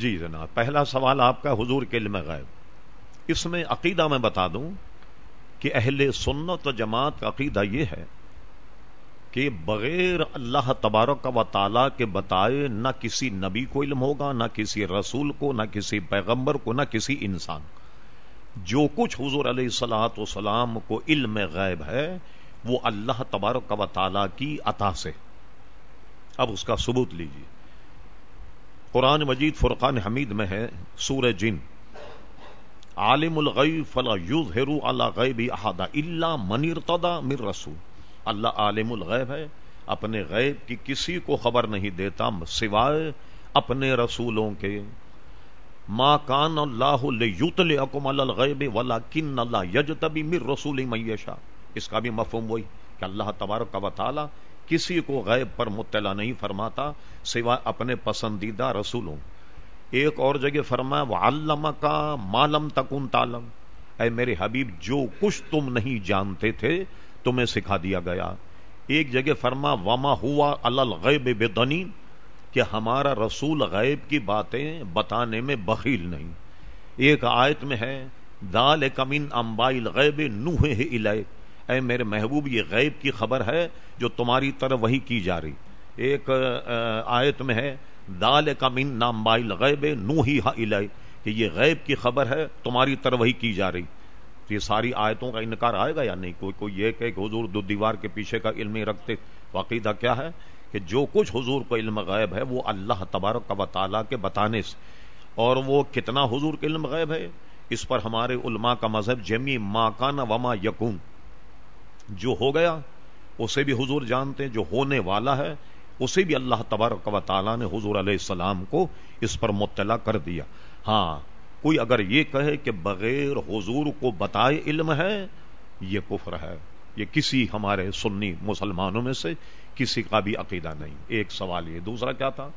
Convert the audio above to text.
جی جناب، پہلا سوال آپ کا حضور کے علم غیب اس میں عقیدہ میں بتا دوں کہ اہل سنت و جماعت کا عقیدہ یہ ہے کہ بغیر اللہ تبارک و تعالیٰ کے بتائے نہ کسی نبی کو علم ہوگا، نہ کسی رسول کو، نہ کسی پیغمبر کو، نہ کسی انسان۔ جو کچھ حضور علیہ السلاۃ وسلام کو علم غیب ہے، وہ اللہ تبارک و تعالیٰ کی عطا سے۔ اب اس کا ثبوت لیجیے قرآن مجید فرقان حمید میں ہے سور جن۔ عالم الغیب فلا یظہر علی غیب احد الا من ارتضى من رسول۔ اللہ عالم الغیب ہے، اپنے غیب کی کسی کو خبر نہیں دیتا سوائے اپنے رسولوں کے۔ ما کان اللہ لیطلعکم علی الغیب ولکن اللہ یجتبی من رسول من یشاء۔ اس کا بھی مفہوم وہی کہ اللہ تبارک و تعالی کسی کو غیب پر مطلع نہیں فرماتا سوائے اپنے پسندیدہ رسولوں۔ ایک اور جگہ فرمایا وہ علامہ کا مالم تکن تالم اے میرے حبیب، جو کچھ تم نہیں جانتے تھے، تمہیں سکھا دیا گیا۔ ایک جگہ فرما وما ہوا الغیب بے کہ ہمارا رسول غیب کی باتیں بتانے میں بخیل نہیں۔ ایک آیت میں ہے دال کمن امبائل غیب نوح الیک اے میرے محبوب، یہ غیب کی خبر ہے جو تمہاری طرف وہی کی جا رہی۔ ایک آیت میں ہے دال کا من نام بائل غیب نو ہی کہ یہ غیب کی خبر ہے، تمہاری طرف وہی کی جا رہی۔ تو یہ ساری آیتوں کا انکار آئے گا یا نہیں؟ کوئی کوئی یہ کہ حضور دو دیوار کے پیچھے کا علم رکھتے عقیدہ کیا ہے؟ کہ جو کچھ حضور کو علم غیب ہے، وہ اللہ تبارک کا تعالیٰ کے بتانے سے۔ اور وہ کتنا حضور کے علم غیب ہے؟ اس پر ہمارے علماء کا مذہب جمی ماں وما یقون جو ہو گیا، اسے بھی حضور جانتے جو ہونے والا ہے، اسے بھی اللہ تبارک و تعالیٰ نے حضور علیہ السلام کو اس پر مطلع کر دیا۔ ہاں کوئی اگر یہ کہے کہ بغیر حضور کو بتائے علم ہے، یہ کفر ہے۔ یہ کسی ہمارے سنی مسلمانوں میں سے کسی کا بھی عقیدہ نہیں۔ ایک سوال یہ، دوسرا کیا تھا؟